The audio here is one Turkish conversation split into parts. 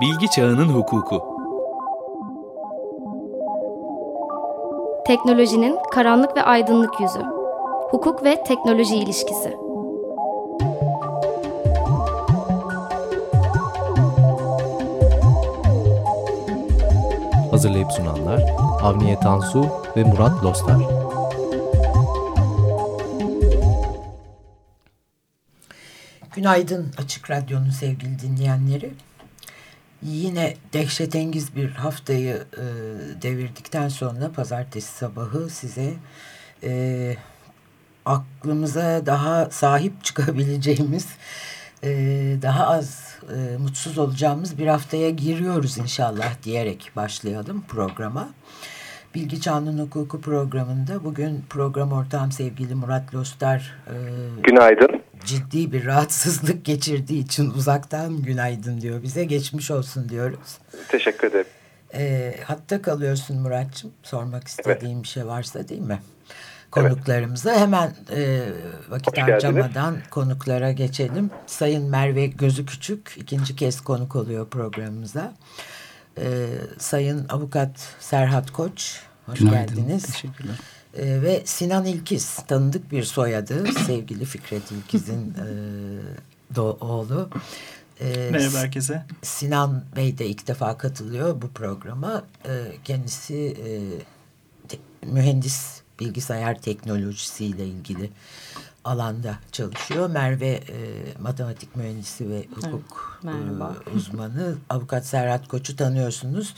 Bilgi Çağının Hukuku Teknolojinin karanlık ve aydınlık yüzü. Hukuk ve teknoloji ilişkisi. Hazırlayıp sunanlar Avniye Tansu ve Murat Lostar. Günaydın Açık Radyo'nun sevgili dinleyenleri. Yine dehşetengiz bir haftayı e, devirdikten sonra pazartesi sabahı size e, aklımıza daha sahip çıkabileceğimiz, e, daha az e, mutsuz olacağımız bir haftaya giriyoruz inşallah diyerek başlayalım programa. Bilgi Çağının Hukuku programında bugün program ortağım sevgili Murat Lostar e, Günaydın. Ciddi bir rahatsızlık geçirdiği için uzaktan günaydın diyor bize. Geçmiş olsun diyoruz. Teşekkür ederim. E, hatta kalıyorsun Muratçım. Sormak istediğim evet. bir şey varsa değil mi? Konuklarımıza evet. hemen e, vakit Hoş harcamadan geldiniz. konuklara geçelim. Sayın Merve Gözü Küçük ikinci kez konuk oluyor programımıza. E, Sayın Avukat Serhat Koç hoş Günaydın, geldiniz. Teşekkürler. E, ve Sinan İlkiz tanıdık bir soyadı sevgili Fikret İlkiz'in e, do oğlu. E, Merhaba herkese. Sinan Bey de ilk defa katılıyor bu programa. E, kendisi e, te, mühendis bilgisayar teknolojisiyle ilgili alanda çalışıyor. Merve e, matematik mühendisi ve hukuk Evet, e, uzmanı. Avukat Serhat Koç'u tanıyorsunuz.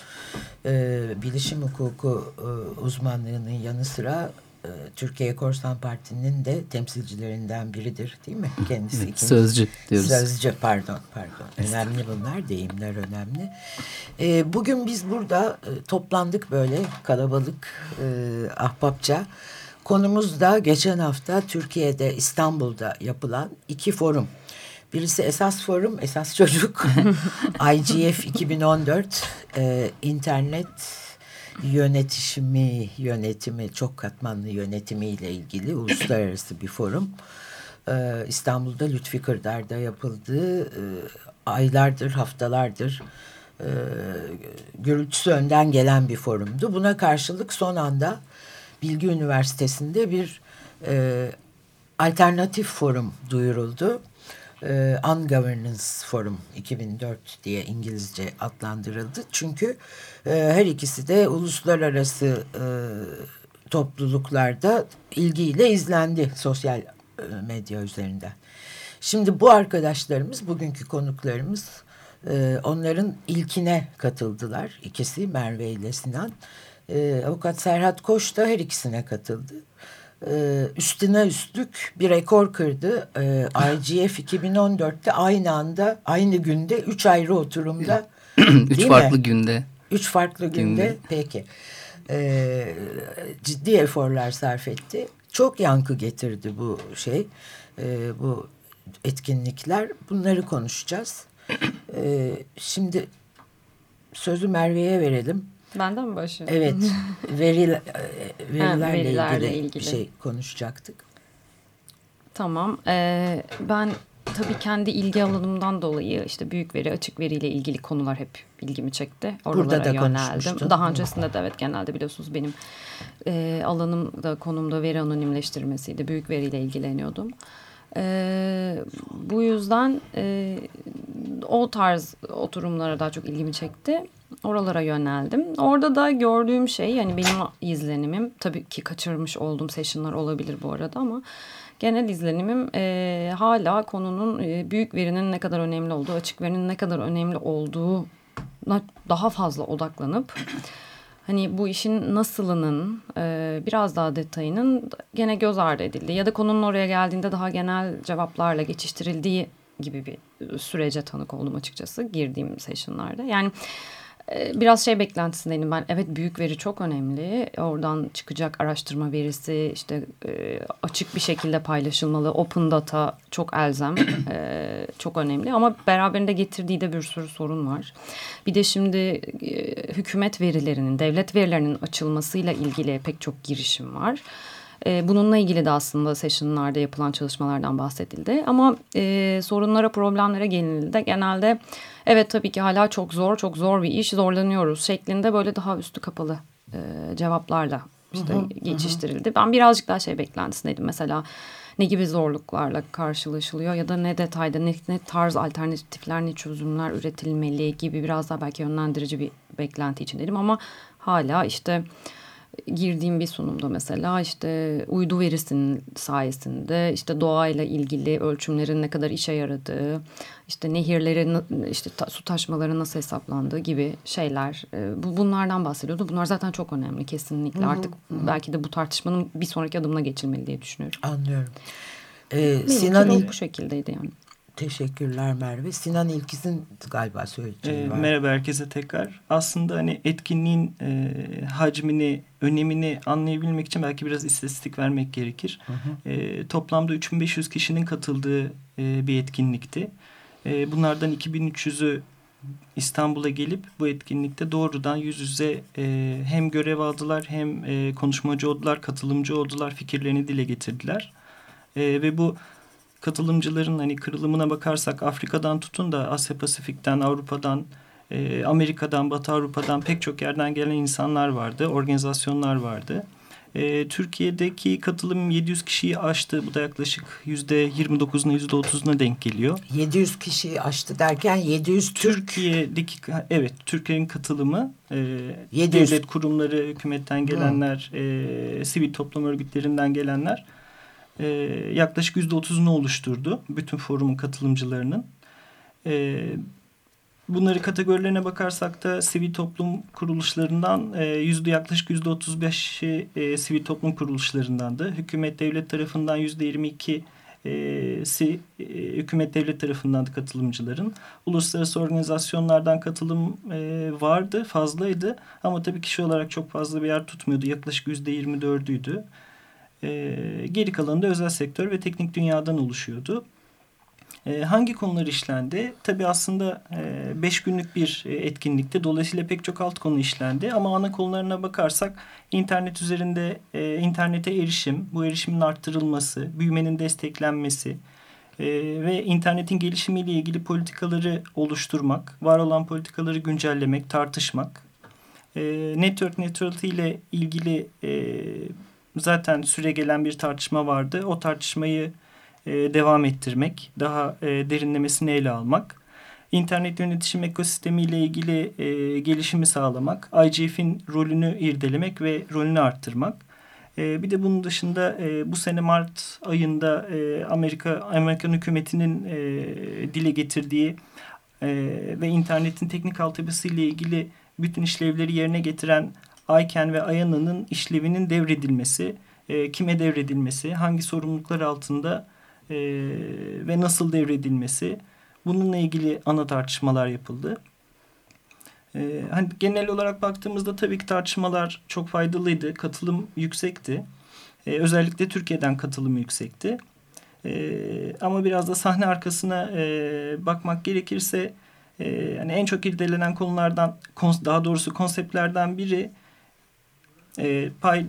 E, bilişim hukuku e, uzmanlığının yanı sıra e, Türkiye Korsan Parti'nin de temsilcilerinden biridir değil mi? Kendisi Evet, ikinci- sözcü diyoruz. Sözcü pardon pardon. Önemli bunlar deyimler önemli. E, bugün biz burada e, toplandık böyle kalabalık e, ahbapça. Konumuz da geçen hafta Türkiye'de İstanbul'da yapılan iki forum. Birisi Esas Forum, Esas Çocuk, IGF 2014, e, internet yönetişimi, yönetimi, çok katmanlı yönetimiyle ilgili uluslararası bir forum. E, İstanbul'da Lütfi Kırdar'da yapıldığı e, aylardır, haftalardır e, gürültüsü önden gelen bir forumdu. Buna karşılık son anda Bilgi Üniversitesi'nde bir e, alternatif forum duyuruldu. E, Forum 2004 diye İngilizce adlandırıldı. Çünkü e, her ikisi de uluslararası e, topluluklarda ilgiyle izlendi sosyal e, medya üzerinden. Şimdi bu arkadaşlarımız, bugünkü konuklarımız onların ilkine katıldılar. İkisi Merve ile Sinan. Avukat Serhat Koç da her ikisine katıldı. E, üstüne üstlük bir rekor kırdı. E, IGF 2014'te aynı anda, aynı günde, üç ayrı oturumda. Üç farklı mi? günde. Üç farklı günde. Günde. Peki. E, ciddi eforlar sarf etti. Çok yankı getirdi bu şey. E, bu etkinlikler. Bunları konuşacağız. E, şimdi sözü Merve'ye verelim. Benden mi başlayalım? Evet, veril, e, verilerle, Ha, verilerle ilgili, ilgili. bir şey konuşacaktık. Tamam. Ee, ben tabii kendi ilgi alanımdan dolayı işte büyük veri, açık veriyle ilgili konular hep ilgimi çekti. Oralara Burada da yöneldim. Daha öncesinde de evet genelde biliyorsunuz benim e, alanım da konumda veri anonimleştirmesiydi. Büyük veriyle ilgileniyordum. Ee, bu yüzden e, o tarz oturumlara daha çok ilgimi çekti. Oralara yöneldim. Orada da gördüğüm şey yani benim izlenimim tabii ki kaçırmış olduğum sessionlar olabilir bu arada ama genel izlenimim e, hala konunun e, büyük verinin ne kadar önemli olduğu, açık verinin ne kadar önemli olduğuna daha fazla odaklanıp hani bu işin nasılının e, biraz daha detayının gene göz ardı edildiği ya da konunun oraya geldiğinde daha genel cevaplarla geçiştirildiği gibi bir sürece tanık oldum açıkçası girdiğim sessionlarda. Yani biraz şey beklentisindeydim ben. Evet büyük veri çok önemli. Oradan çıkacak araştırma verisi işte e, açık bir şekilde paylaşılmalı. Open data çok elzem, e, çok önemli. Ama beraberinde getirdiği de bir sürü sorun var. Bir de şimdi e, hükümet verilerinin, devlet verilerinin açılmasıyla ilgili pek çok girişim var. E, bununla ilgili de aslında session'larda yapılan çalışmalardan bahsedildi. Ama e, sorunlara, problemlere gelinildi. Genelde evet tabii ki hala çok zor, çok zor bir iş, zorlanıyoruz şeklinde böyle daha üstü kapalı e, cevaplarla işte hı hı, geçiştirildi. Hı. Ben birazcık daha şey beklentisindeydim. Mesela ne gibi zorluklarla karşılaşılıyor ya da ne detayda ne, ne tarz alternatifler ne çözümler üretilmeli gibi biraz daha belki yönlendirici bir beklenti içindeydim ama hala işte girdiğim bir sunumda mesela işte uydu verisinin sayesinde işte doğayla ilgili ölçümlerin ne kadar işe yaradığı, işte nehirlerin işte su taşmaları nasıl hesaplandığı gibi şeyler e, bu bunlardan bahsediyordu. Bunlar zaten çok önemli kesinlikle. Hı -hı. Artık belki de bu tartışmanın bir sonraki adımına geçilmeli diye düşünüyorum. Anlıyorum. Ee, Sinan bu şekildeydi yani. Teşekkürler Merve. Sinan İlkiz'in galiba söyleyeceği e, var. Merhaba herkese tekrar. Aslında hani etkinliğin e, hacmini, önemini anlayabilmek için belki biraz istatistik vermek gerekir. Hı hı. E, toplamda 3500 kişinin katıldığı e, bir etkinlikti. E, bunlardan 2300'ü İstanbul'a gelip bu etkinlikte doğrudan yüz yüze e, hem görev aldılar hem e, konuşmacı oldular, katılımcı oldular, fikirlerini dile getirdiler. E, ve bu katılımcıların hani kırılımına bakarsak Afrika'dan tutun da Asya Pasifik'ten, Avrupa'dan, e, Amerika'dan, Batı Avrupa'dan pek çok yerden gelen insanlar vardı, organizasyonlar vardı. E, Türkiye'deki katılım 700 kişiyi aştı. Bu da yaklaşık yüzde 29'una yüzde 30'una denk geliyor. 700 kişiyi aştı derken 700 Türk... Türkiye'deki evet Türkiye'nin katılımı e, 700. devlet kurumları, hükümetten gelenler, e, sivil toplum örgütlerinden gelenler e, yaklaşık yüzde otuzunu oluşturdu. Bütün forumun katılımcılarının. E, bunları kategorilerine bakarsak da sivil toplum kuruluşlarından e, yüzde yaklaşık yüzde otuz beşi e, sivil toplum kuruluşlarındandı. Hükümet devlet tarafından yüzde yirmi iki e, si, e, hükümet devlet tarafından katılımcıların. Uluslararası organizasyonlardan katılım e, vardı, fazlaydı. Ama tabii kişi olarak çok fazla bir yer tutmuyordu. Yaklaşık yüzde yirmi dördüydü. E, geri kalanı da özel sektör ve teknik dünyadan oluşuyordu. E, hangi konular işlendi? Tabii aslında e, beş günlük bir e, etkinlikte dolayısıyla pek çok alt konu işlendi. Ama ana konularına bakarsak internet üzerinde e, internete erişim, bu erişimin arttırılması, büyümenin desteklenmesi e, ve internetin gelişimiyle ilgili politikaları oluşturmak, var olan politikaları güncellemek, tartışmak, e, network neutrality ile ilgili e, zaten süre gelen bir tartışma vardı. O tartışmayı e, devam ettirmek, daha e, derinlemesine ele almak. İnternet yönetişim ekosistemi ile ilgili e, gelişimi sağlamak, IGF'in rolünü irdelemek ve rolünü arttırmak. E, bir de bunun dışında e, bu sene Mart ayında e, Amerika Amerikan hükümetinin e, dile getirdiği e, ve internetin teknik altyapısı ile ilgili bütün işlevleri yerine getiren Ayken ve Ayana'nın işlevinin devredilmesi, e, kime devredilmesi, hangi sorumluluklar altında e, ve nasıl devredilmesi bununla ilgili ana tartışmalar yapıldı. E, hani genel olarak baktığımızda tabii ki tartışmalar çok faydalıydı, katılım yüksekti. E, özellikle Türkiye'den katılım yüksekti. E, ama biraz da sahne arkasına e, bakmak gerekirse e, yani en çok irdelenen konulardan daha doğrusu konseptlerden biri e, pay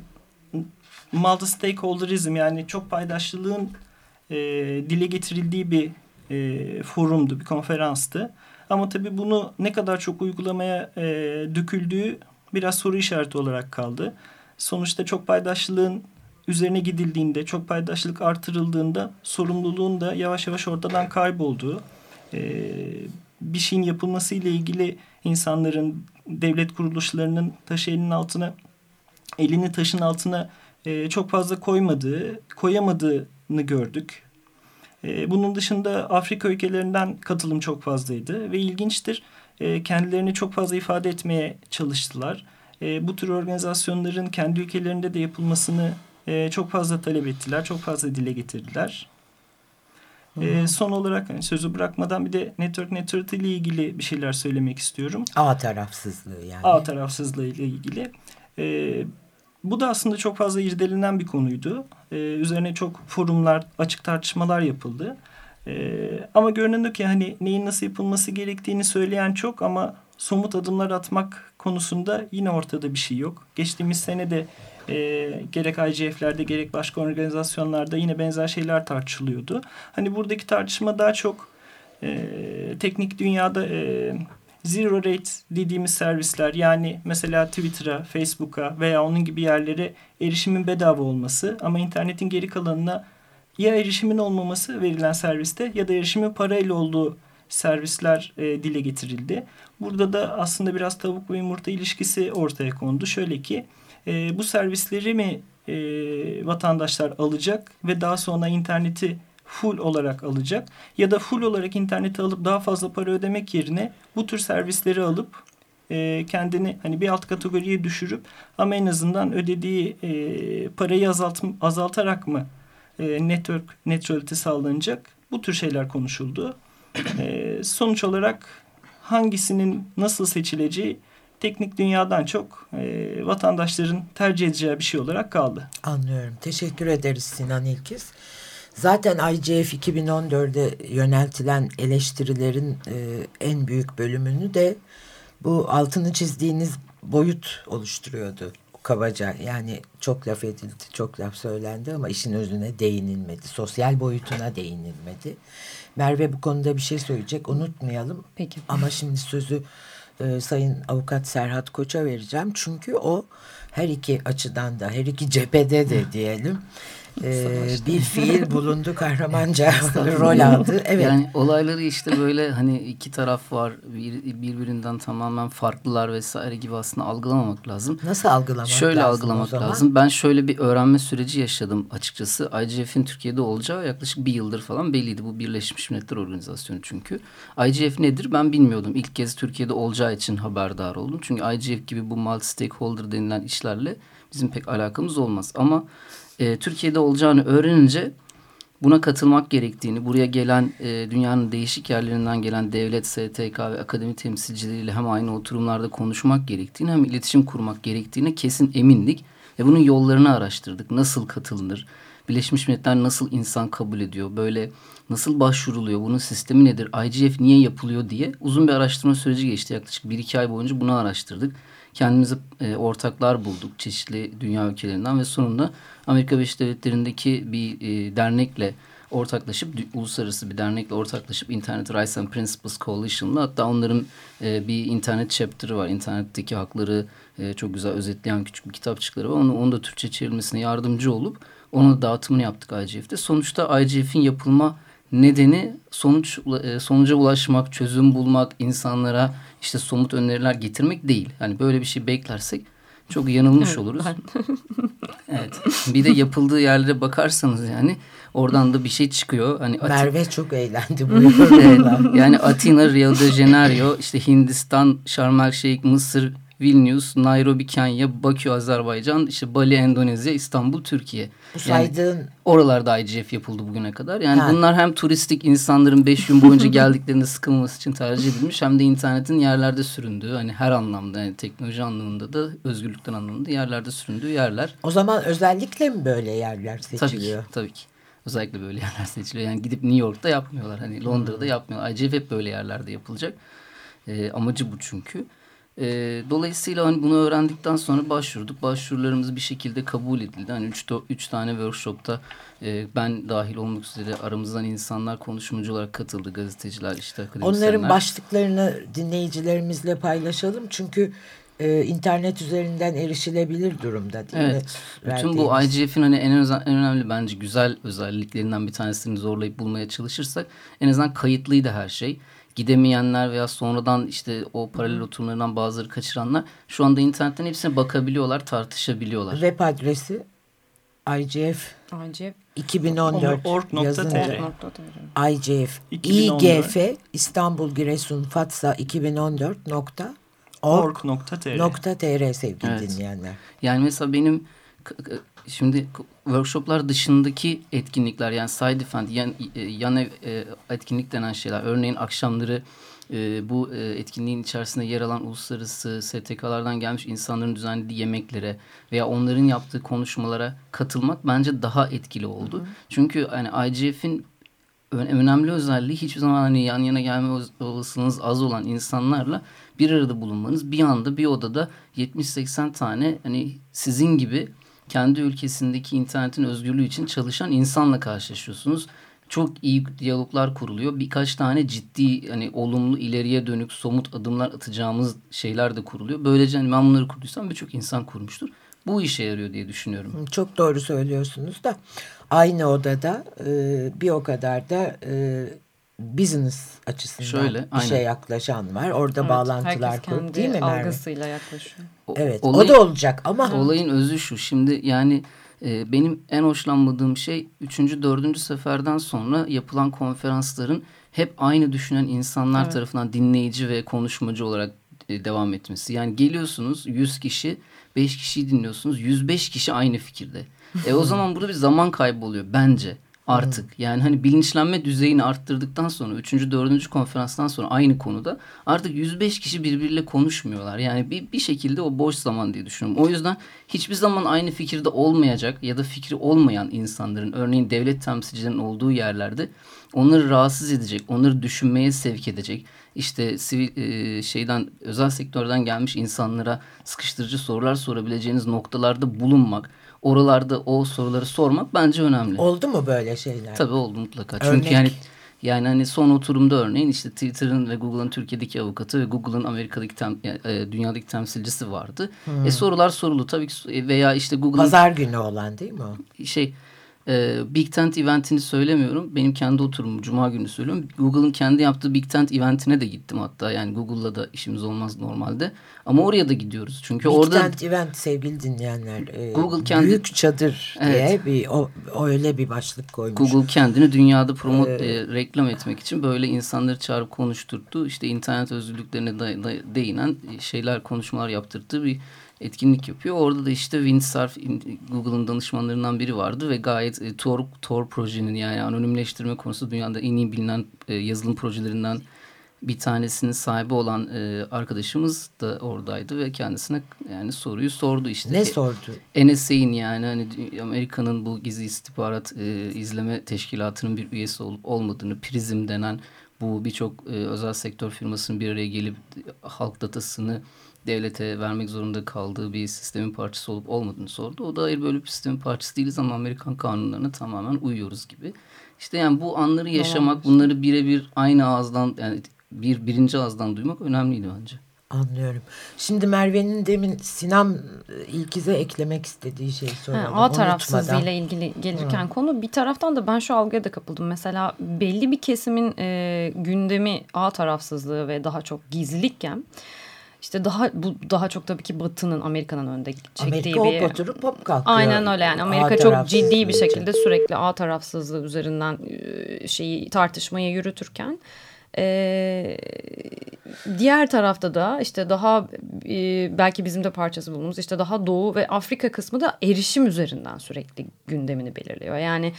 multi stakeholderizm yani çok paydaşlılığın e, dile getirildiği bir e, forumdu, bir konferanstı. Ama tabii bunu ne kadar çok uygulamaya e, döküldüğü biraz soru işareti olarak kaldı. Sonuçta çok paydaşlılığın üzerine gidildiğinde, çok paydaşlık artırıldığında sorumluluğun da yavaş yavaş ortadan kaybolduğu, e, bir şeyin yapılması ile ilgili insanların, devlet kuruluşlarının taşı elinin altına elini taşın altına e, çok fazla koymadığı, koyamadığını gördük. E, bunun dışında Afrika ülkelerinden katılım çok fazlaydı ve ilginçtir e, kendilerini çok fazla ifade etmeye çalıştılar. E, bu tür organizasyonların kendi ülkelerinde de yapılmasını e, çok fazla talep ettiler, çok fazla dile getirdiler. E, son olarak hani sözü bırakmadan bir de network neutrality ile ilgili bir şeyler söylemek istiyorum. A tarafsızlığı yani. A tarafsızlığı ile ilgili. E, bu da aslında çok fazla irdelenen bir konuydu. Ee, üzerine çok forumlar, açık tartışmalar yapıldı. Ee, ama görünen ki hani neyin nasıl yapılması gerektiğini söyleyen çok ama somut adımlar atmak konusunda yine ortada bir şey yok. Geçtiğimiz sene de e, gerek IGF'lerde gerek başka organizasyonlarda yine benzer şeyler tartışılıyordu. Hani buradaki tartışma daha çok e, teknik dünyada e, zero rate dediğimiz servisler yani mesela Twitter'a, Facebook'a veya onun gibi yerlere erişimin bedava olması ama internetin geri kalanına ya erişimin olmaması verilen serviste ya da erişimin parayla olduğu servisler e, dile getirildi. Burada da aslında biraz tavuk ve yumurta ilişkisi ortaya kondu. Şöyle ki e, bu servisleri mi e, vatandaşlar alacak ve daha sonra interneti full olarak alacak ya da full olarak interneti alıp daha fazla para ödemek yerine bu tür servisleri alıp e, kendini hani bir alt kategoriye düşürüp ama en azından ödediği e, parayı azalt, azaltarak mı e, network neutrality sağlanacak bu tür şeyler konuşuldu. E, sonuç olarak hangisinin nasıl seçileceği teknik dünyadan çok e, vatandaşların tercih edeceği bir şey olarak kaldı. Anlıyorum. Teşekkür ederiz Sinan İlkiz. Zaten IGF 2014'de yöneltilen eleştirilerin e, en büyük bölümünü de bu altını çizdiğiniz boyut oluşturuyordu kabaca. Yani çok laf edildi, çok laf söylendi ama işin özüne değinilmedi. Sosyal boyutuna değinilmedi. Merve bu konuda bir şey söyleyecek unutmayalım. Peki. Ama şimdi sözü e, Sayın Avukat Serhat Koç'a vereceğim. Çünkü o her iki açıdan da her iki cephede de diyelim e, bir fiil bulundu kahramanca rol aldı. Evet. Yani olayları işte böyle hani iki taraf var bir, birbirinden tamamen farklılar vesaire gibi aslında algılamamak lazım. Nasıl algılamak şöyle lazım algılamak lazım. Ben şöyle bir öğrenme süreci yaşadım açıkçası. IGF'in Türkiye'de olacağı yaklaşık bir yıldır falan belliydi. Bu Birleşmiş Milletler Organizasyonu çünkü. IGF nedir ben bilmiyordum. İlk kez Türkiye'de olacağı için haberdar oldum. Çünkü IGF gibi bu multi stakeholder denilen işlerle bizim pek alakamız olmaz. Ama e, Türkiye'de olacağını öğrenince buna katılmak gerektiğini, buraya gelen e, dünyanın değişik yerlerinden gelen devlet, STK ve akademi temsilcileriyle hem aynı oturumlarda konuşmak gerektiğini hem iletişim kurmak gerektiğine kesin emindik. Ve bunun yollarını araştırdık. Nasıl katılınır? Birleşmiş Milletler nasıl insan kabul ediyor? Böyle nasıl başvuruluyor? Bunun sistemi nedir? IGF niye yapılıyor diye uzun bir araştırma süreci geçti. Yaklaşık bir iki ay boyunca bunu araştırdık kendimize e, ortaklar bulduk çeşitli dünya ülkelerinden ve sonunda Amerika Birleşik Devletleri'ndeki bir e, dernekle ortaklaşıp uluslararası bir dernekle ortaklaşıp Internet Rights and Principles Coalition'la hatta onların e, bir internet chapter'ı var. İnternetteki hakları e, çok güzel özetleyen küçük bir kitapçıkları var. Onu, onu da Türkçe çevrilmesine yardımcı olup onun dağıtımını yaptık IGF'de. Sonuçta IGF'in yapılma nedeni sonuç e, sonuca ulaşmak, çözüm bulmak, insanlara işte somut öneriler getirmek değil. Hani böyle bir şey beklersek çok yanılmış evet, oluruz. evet. Bir de yapıldığı yerlere bakarsanız yani oradan da bir şey çıkıyor. Hani Merve çok eğlendi bu evet, Yani Atina, Rio de Janeiro, işte Hindistan, Sharm el Sheikh, Mısır, Vilnius, Nairobi, Kenya, Bakü, Azerbaycan, işte Bali, Endonezya, İstanbul, Türkiye. Bu saydığın... Yani oralarda IGF yapıldı bugüne kadar. Yani ha. bunlar hem turistik insanların beş gün boyunca geldiklerinde sıkılması için tercih edilmiş hem de internetin yerlerde süründüğü hani her anlamda yani teknoloji anlamında da özgürlükten anlamında yerlerde süründüğü yerler. O zaman özellikle mi böyle yerler seçiliyor? Tabii ki. Tabii ki. Özellikle böyle yerler seçiliyor. Yani gidip New York'ta yapmıyorlar. Hani Londra'da hmm. yapmıyorlar. IGF hep böyle yerlerde yapılacak. E, amacı bu çünkü. E, dolayısıyla hani bunu öğrendikten sonra başvurduk. Başvurularımız bir şekilde kabul edildi. Hani üç, üç tane workshopta e, ben dahil olmak üzere aramızdan insanlar konuşmacı olarak katıldı. Gazeteciler işte akademisyenler. Onların başlıklarını dinleyicilerimizle paylaşalım. Çünkü e, internet üzerinden erişilebilir durumda değil evet. mi? Bütün bu IGF'in hani en, en önemli bence güzel özelliklerinden bir tanesini zorlayıp bulmaya çalışırsak en azından kayıtlıydı her şey gidemeyenler veya sonradan işte o paralel oturumlarından bazıları kaçıranlar şu anda internetten hepsine bakabiliyorlar, tartışabiliyorlar. Web adresi IGF IGF 2014 org.tr IGF IGF İstanbul Giresun Fatsa 2014 org.tr sevgili evet. dinleyenler. Yani mesela benim şimdi workshoplar dışındaki etkinlikler yani side event yan, e, yan ev, e, etkinlik denen şeyler örneğin akşamları e, bu e, etkinliğin içerisinde yer alan uluslararası STK'lardan gelmiş insanların düzenlediği yemeklere veya onların yaptığı konuşmalara katılmak bence daha etkili oldu. Hı. Çünkü hani IGF'in önemli özelliği hiçbir zaman hani yan yana gelme olasılığınız az olan insanlarla bir arada bulunmanız bir anda bir odada 70-80 tane hani sizin gibi kendi ülkesindeki internetin özgürlüğü için çalışan insanla karşılaşıyorsunuz. Çok iyi diyaloglar kuruluyor. Birkaç tane ciddi hani olumlu ileriye dönük somut adımlar atacağımız şeyler de kuruluyor. Böylece hani ben bunları kurduysam birçok insan kurmuştur. Bu işe yarıyor diye düşünüyorum. Çok doğru söylüyorsunuz da aynı odada bir o kadar da business açısından Şöyle, bir aynen. şey yaklaşan var. Orada Evet, bağlantılar kurup değil mi Merve? algısıyla yaklaşıyor. O- Evet olay- o da olacak ama Olayın özü şu. Şimdi yani e, benim en hoşlanmadığım şey 3. 4. seferden sonra yapılan konferansların hep aynı düşünen insanlar Evet. tarafından dinleyici ve konuşmacı olarak e, devam etmesi. Yani geliyorsunuz 100 kişi 5 kişiyi dinliyorsunuz 105 kişi aynı fikirde. E o zaman burada bir zaman kaybı oluyor bence artık. Yani hani bilinçlenme düzeyini arttırdıktan sonra 3. 4. konferanstan sonra aynı konuda artık 105 kişi birbiriyle konuşmuyorlar. Yani bir, bir şekilde o boş zaman diye düşünüyorum. O yüzden hiçbir zaman aynı fikirde olmayacak ya da fikri olmayan insanların örneğin devlet temsilcilerinin olduğu yerlerde onları rahatsız edecek, onları düşünmeye sevk edecek. İşte sivil e, şeyden özel sektörden gelmiş insanlara sıkıştırıcı sorular sorabileceğiniz noktalarda bulunmak, oralarda o soruları sormak bence önemli. oldu mu böyle şeyler? Tabii oldu mutlaka. Örnek? Çünkü yani yani hani son oturumda örneğin işte Twitter'ın ve Google'ın Türkiye'deki avukatı ve Google'ın Amerika'daki tem, e, dünyadaki temsilcisi vardı. E sorular soruldu tabii ki e, veya işte Google'ın Pazar günü olan değil mi o? şey e, Big Tent eventini söylemiyorum. Benim kendi oturumum Cuma günü söylüyorum. Google'ın kendi yaptığı Big Tent eventine de gittim hatta. Yani Google'la da işimiz olmaz normalde. Ama oraya da gidiyoruz. Çünkü Big orada Tent Event sevgili dinleyenler. e, Google kendi- Büyük çadır diye Evet. bir o, öyle bir başlık koymuş. Google kendini dünyada promote e, reklam etmek için böyle insanları çağırıp konuşturdu. İşte internet özgürlüklerine da, da- değinen şeyler, konuşmalar yaptırdığı bir etkinlik yapıyor. Orada da işte Windsurf in- Google'ın danışmanlarından biri vardı ve gayet e, Tor, Tor projenin yani anonimleştirme konusu dünyada en iyi bilinen e, yazılım projelerinden bir tanesinin sahibi olan e, arkadaşımız da oradaydı ve kendisine yani soruyu sordu işte. Ne sordu? NSA'in yani hani Amerika'nın bu gizli istihbarat e, izleme teşkilatının bir üyesi olup olmadığını, Prizm denen bu birçok e, özel sektör firmasının bir araya gelip halk datasını devlete vermek zorunda kaldığı bir sistemin parçası olup olmadığını sordu. O da hayır böyle bir sistemin parçası değiliz ama Amerikan kanunlarına tamamen uyuyoruz gibi. İşte yani bu anları yaşamak, bunları birebir aynı ağızdan yani bir birinci ağızdan duymak önemliydi bence. Anlıyorum. Şimdi Merve'nin demin Sinan İlkiz'e eklemek istediği şeyi Ha, soralım. ağ tarafsızlığıyla unutmadan. ilgili gelirken konu bir taraftan da ben şu algıya da kapıldım. Mesela belli bir kesimin e, gündemi ağ tarafsızlığı ve daha çok gizlilikken işte daha bu daha çok tabii ki Batı'nın Amerika'nın önde çektiği Amerika bir oturup hop kalkıyor. Aynen öyle yani Amerika çok ciddi bir için. şekilde sürekli ağ tarafsızlığı üzerinden e, şeyi tartışmayı yürütürken e, diğer tarafta da işte daha e, belki bizim de parçası bulunduğumuz işte daha Doğu ve Afrika kısmı da erişim üzerinden sürekli gündemini belirliyor. Yani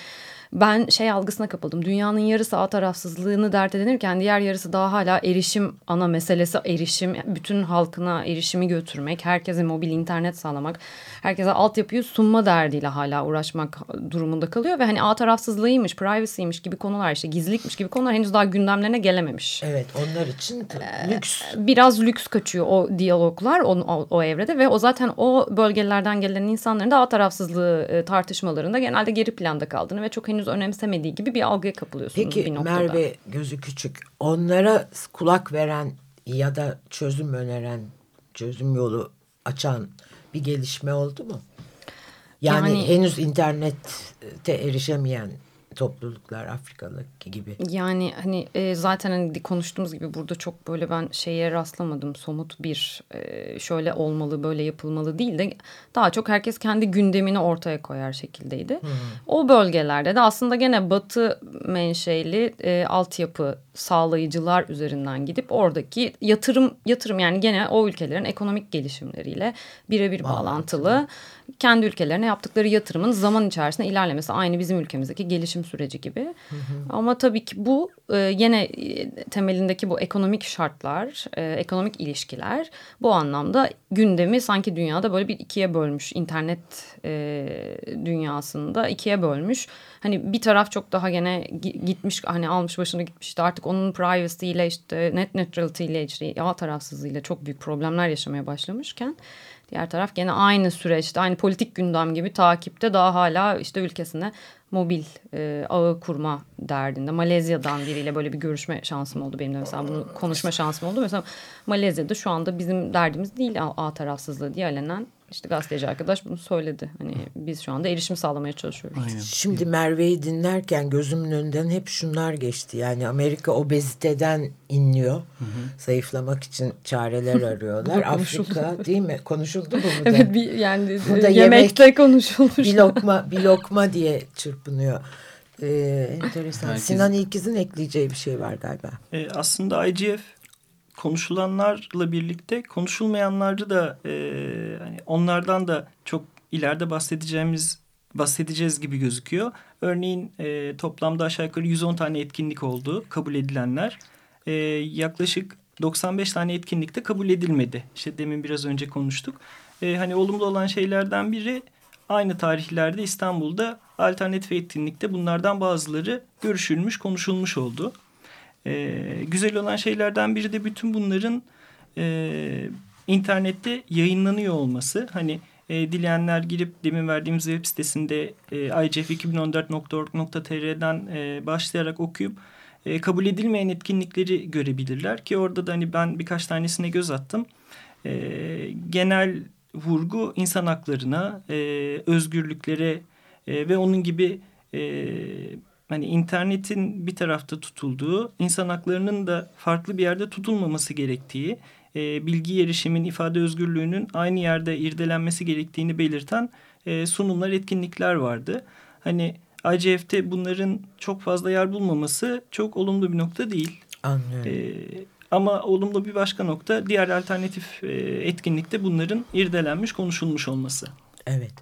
ben şey algısına kapıldım. Dünyanın yarısı ağ tarafsızlığını dert edinirken diğer yarısı daha hala erişim ana meselesi erişim. Bütün halkına erişimi götürmek, herkese mobil internet sağlamak, herkese altyapıyı sunma derdiyle hala uğraşmak durumunda kalıyor. Ve hani ağ tarafsızlığıymış, privacy'ymiş gibi konular işte gizlilikmiş gibi konular henüz daha gündemlerine gelememiş. Evet onlar için Ee, lüks. Biraz lüks kaçıyor o diyaloglar o, o, o evrede ve o zaten o bölgelerden gelen insanların da ağ tarafsızlığı e, tartışmalarında genelde geri planda kaldığını ve çok henüz önemsemediği gibi bir algıya kapılıyorsunuz Peki bir noktada. Merve gözü küçük. Onlara kulak veren ya da çözüm öneren, çözüm yolu açan bir gelişme oldu mu? Yani, Yani- henüz internette erişemeyen topluluklar Afrikalı gibi. Yani hani e, zaten hani konuştuğumuz gibi burada çok böyle ben şeye rastlamadım. Somut bir e, şöyle olmalı böyle yapılmalı değil de daha çok herkes kendi gündemini ortaya koyar şekildeydi. O bölgelerde de aslında gene batı menşeli e, altyapı sağlayıcılar üzerinden gidip oradaki yatırım yatırım yani gene o ülkelerin ekonomik gelişimleriyle birebir bağlantılı kendi ülkelerine yaptıkları yatırımın zaman içerisinde ilerlemesi aynı bizim ülkemizdeki gelişim süreci gibi. Ama tabii ki bu e, yine e, temelindeki bu ekonomik şartlar, e, ekonomik ilişkiler bu anlamda gündemi sanki dünyada böyle bir ikiye bölmüş. internet e, dünyasında ikiye bölmüş. Hani bir taraf çok daha gene gi- gitmiş hani almış başını gitmiş işte artık onun privacy ile işte net neutrality ile işte ağ tarafsızlığıyla çok büyük problemler yaşamaya başlamışken Diğer taraf gene aynı süreçte aynı politik gündem gibi takipte daha hala işte ülkesine mobil e, ağı kurma derdinde. Malezya'dan biriyle böyle bir görüşme şansım oldu benim de mesela bunu konuşma şansım oldu. Mesela Malezya'da şu anda bizim derdimiz değil ağ tarafsızlığı diye alenen işte gazeteci arkadaş bunu söyledi. Hani biz şu anda erişim sağlamaya çalışıyoruz. Aynen. Şimdi Merve'yi dinlerken gözümün önünden hep şunlar geçti. Yani Amerika obeziteden inliyor. Hı hı. Zayıflamak için çareler arıyorlar. Afrika değil mi? Konuşuldu mu bu da? Evet bir, yani bu da yemekte yemek, konuşulmuş. Bir lokma, bir lokma diye çırpınıyor. Ee, enteresan. Herkes... Sinan İlkiz'in ekleyeceği bir şey var galiba. Ee, aslında IGF konuşulanlarla birlikte konuşulmayanları da e, hani onlardan da çok ileride bahsedeceğimiz bahsedeceğiz gibi gözüküyor. Örneğin e, toplamda aşağı yukarı 110 tane etkinlik oldu kabul edilenler. E, yaklaşık 95 tane etkinlikte kabul edilmedi. İşte demin biraz önce konuştuk. E, hani olumlu olan şeylerden biri aynı tarihlerde İstanbul'da alternatif etkinlikte bunlardan bazıları görüşülmüş, konuşulmuş oldu. E, güzel olan şeylerden biri de bütün bunların e, internette yayınlanıyor olması. Hani e, dileyenler girip demin verdiğimiz web sitesinde e, icf2014.org.tr'den e, başlayarak okuyup e, kabul edilmeyen etkinlikleri görebilirler. Ki orada da hani ben birkaç tanesine göz attım. E, genel vurgu insan haklarına, e, özgürlüklere e, ve onun gibi... E, hani internetin bir tarafta tutulduğu, insan haklarının da farklı bir yerde tutulmaması gerektiği, e, bilgi erişimin, ifade özgürlüğünün aynı yerde irdelenmesi gerektiğini belirten e, sunumlar, etkinlikler vardı. Hani IGF'te bunların çok fazla yer bulmaması çok olumlu bir nokta değil. Anlıyorum. E, ama olumlu bir başka nokta diğer alternatif e, etkinlikte bunların irdelenmiş, konuşulmuş olması. Evet.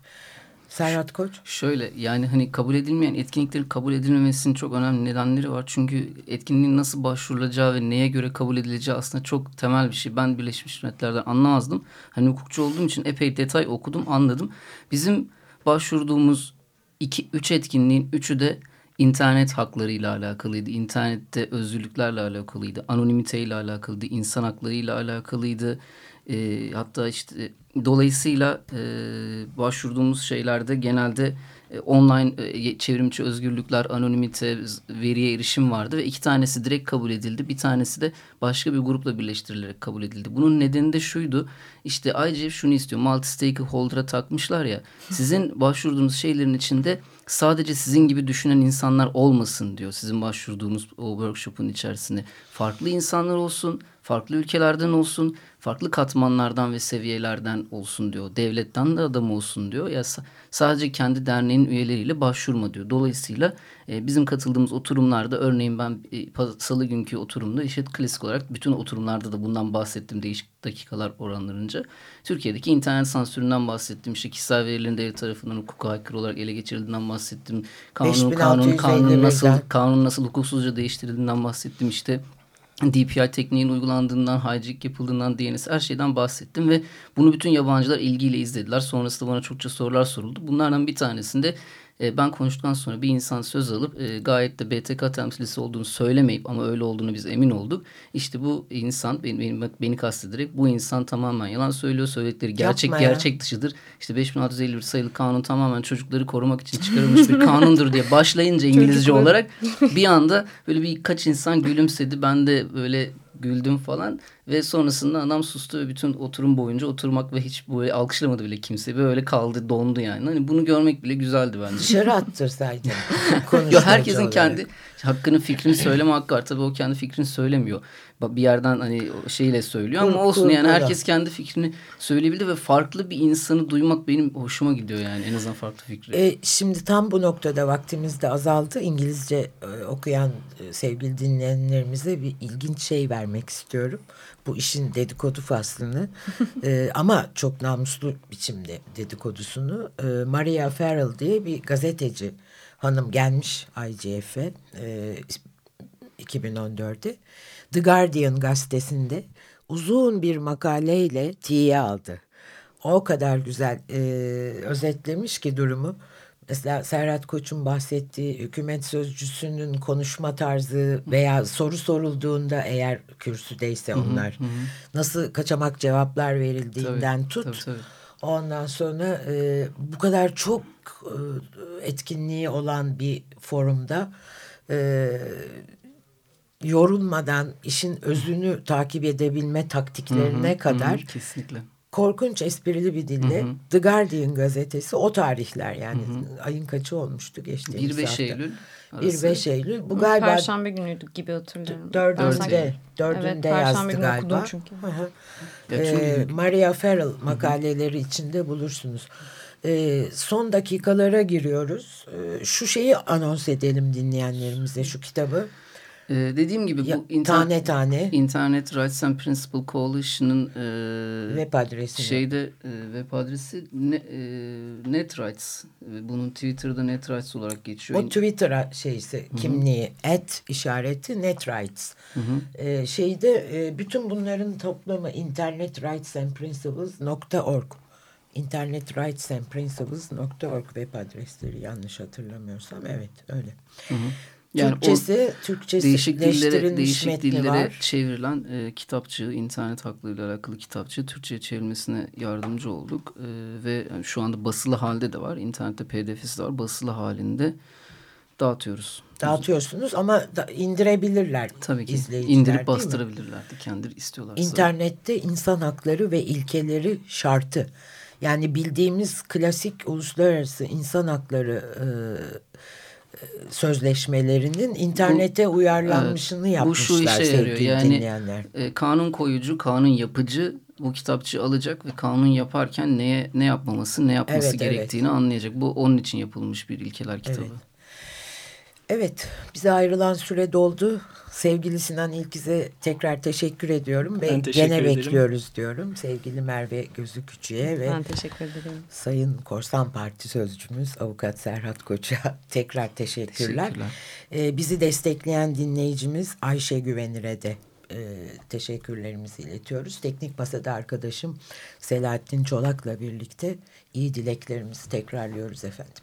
Serhat Koç? Şöyle yani hani kabul edilmeyen etkinliklerin kabul edilmemesinin çok önemli nedenleri var. Çünkü etkinliğin nasıl başvurulacağı ve neye göre kabul edileceği aslında çok temel bir şey. Ben Birleşmiş Milletler'den anlamazdım. Hani hukukçu olduğum için epey detay okudum anladım. Bizim başvurduğumuz iki, üç etkinliğin üçü de internet haklarıyla alakalıydı. İnternette özgürlüklerle alakalıydı. Anonimiteyle alakalıydı. insan haklarıyla alakalıydı. E, hatta işte dolayısıyla e, başvurduğumuz şeylerde genelde e, online e, çevrimçi özgürlükler, anonimite, veriye erişim vardı ve iki tanesi direkt kabul edildi. Bir tanesi de başka bir grupla birleştirilerek kabul edildi. Bunun nedeni de şuydu. İşte IGF şunu istiyor. Multi stakeholder'a takmışlar ya. Sizin başvurduğunuz şeylerin içinde sadece sizin gibi düşünen insanlar olmasın diyor. Sizin başvurduğunuz o workshop'un içerisinde. Farklı insanlar olsun, farklı ülkelerden olsun, farklı katmanlardan ve seviyelerden olsun diyor. Devletten de adam olsun diyor. Ya sadece kendi derneğin üyeleriyle başvurma diyor. Dolayısıyla e, bizim katıldığımız oturumlarda örneğin ben e, salı günkü oturumda işte klasik olarak bütün oturumlarda da bundan bahsettim değişik dakikalar oranlarınca. Türkiye'deki internet sansüründen bahsettim. İşte kişisel verilerin devlet tarafından hukuka aykırı olarak ele geçirildiğinden bahsettim. Kanun, kanun, kanun nasıl, kanun nasıl hukuksuzca değiştirildiğinden bahsettim. İşte DPI tekniğin uygulandığından, hijack yapıldığından, DNS her şeyden bahsettim ve bunu bütün yabancılar ilgiyle izlediler. Sonrasında bana çokça sorular soruldu. Bunlardan bir tanesinde e, ben konuştuktan sonra bir insan söz alıp e, gayet de BTK temsilcisi olduğunu söylemeyip ama öyle olduğunu biz emin olduk. İşte bu insan beni, beni, beni kastederek bu insan tamamen yalan söylüyor. Söyledikleri gerçek gerçek dışıdır. İşte 5651 sayılı kanun tamamen çocukları korumak için çıkarılmış bir kanundur diye başlayınca İngilizce olarak bir anda böyle birkaç insan gülümsedi. Ben de böyle güldüm falan. Ve sonrasında adam sustu ve bütün oturum boyunca oturmak ve hiç böyle alkışlamadı bile kimse. Böyle kaldı dondu yani. Hani bunu görmek bile güzeldi bence. Dışarı attırsaydın. Yo, herkesin olarak. kendi hakkını fikrini söyleme hakkı var. Tabii o kendi fikrini söylemiyor. Bir yerden hani şeyle söylüyor ama olsun yani herkes kendi fikrini söyleyebildi ve farklı bir insanı duymak benim hoşuma gidiyor yani en azından farklı fikri. E, şimdi tam bu noktada vaktimiz de azaldı. İngilizce e, okuyan e, sevgili dinleyenlerimize bir ilginç şey vermek istiyorum bu işin dedikodu faslını e, ama çok namuslu biçimde dedikodusunu e, Maria Farrell diye bir gazeteci hanım gelmiş IGF'e e, 2014'te The Guardian gazetesinde uzun bir makaleyle tiye aldı. O kadar güzel e, özetlemiş ki durumu Mesela Serhat Koç'un bahsettiği hükümet sözcüsünün konuşma tarzı veya soru sorulduğunda eğer kürsüdeyse onlar hı hı. nasıl kaçamak cevaplar verildiğinden tabii, tut. Tabii, tabii. Ondan sonra e, bu kadar çok e, etkinliği olan bir forumda e, yorulmadan işin özünü takip edebilme taktiklerine hı hı, kadar hı, kesinlikle korkunç esprili bir dille hı hı. The Guardian gazetesi o tarihler yani hı hı. ayın kaçı olmuştu geçtiğimiz 1-5 hafta. Eylül. 1-5 Eylül. Bu galiba Perşembe günüydü gibi hatırlıyorum. Dördünde, dördünde evet, yazdı galiba. çünkü. Hı hı. Ee, Maria Farrell makaleleri hı hı. içinde bulursunuz. Ee, son dakikalara giriyoruz. Ee, şu şeyi anons edelim dinleyenlerimize şu kitabı. Ee, dediğim gibi ya, bu internet, tane tane Internet Rights and Principle Coalition'ın e, web adresi şeyde e, web adresi ne, e, Net Rights. Bunun Twitter'da Net Rights olarak geçiyor. O Twitter şeysi kimliği at işareti Net Rights. Hı hı. E, şeyde e, bütün bunların toplamı Internet Rights and Principles.org Internet Rights and Principles.org web adresleri yanlış hatırlamıyorsam evet öyle. Hı hı. Yani Türkçesi, Türkçesi değişik dillere, değişik dillere var. çevrilen e, kitapçı, internet haklarıyla alakalı kitapçı Türkçe'ye çevirmesine yardımcı olduk. E, ve yani şu anda basılı halde de var. İnternette pdf'si de var. Basılı halinde dağıtıyoruz. Dağıtıyorsunuz ama da indirebilirler Tabii ki. izleyiciler İndirip bastırabilirler de kendileri istiyorlar. İnternette insan hakları ve ilkeleri şartı. Yani bildiğimiz klasik uluslararası insan hakları e, sözleşmelerinin internete bu, uyarlanmışını evet, yapmışlar. Bu şu işe yarıyor. Yani dinleyenler. e, kanun koyucu, kanun yapıcı bu kitapçı alacak ve kanun yaparken neye ne yapmaması, ne yapması evet, gerektiğini evet. anlayacak. Bu onun için yapılmış bir ilkeler kitabı. Evet. Evet, bize ayrılan süre doldu. Sevgili Sinan İlkiz'e tekrar teşekkür ediyorum. Ben ve teşekkür gene ederim. bekliyoruz diyorum. Sevgili Merve Gözü Küçüğe ve ben teşekkür ederim. Sayın Korsan Parti Sözcümüz Avukat Serhat Koç'a tekrar teşekkürler. teşekkürler. Ee, bizi destekleyen dinleyicimiz Ayşe Güvenir'e de e, teşekkürlerimizi iletiyoruz. Teknik Masada arkadaşım Selahattin Çolak'la birlikte iyi dileklerimizi tekrarlıyoruz efendim.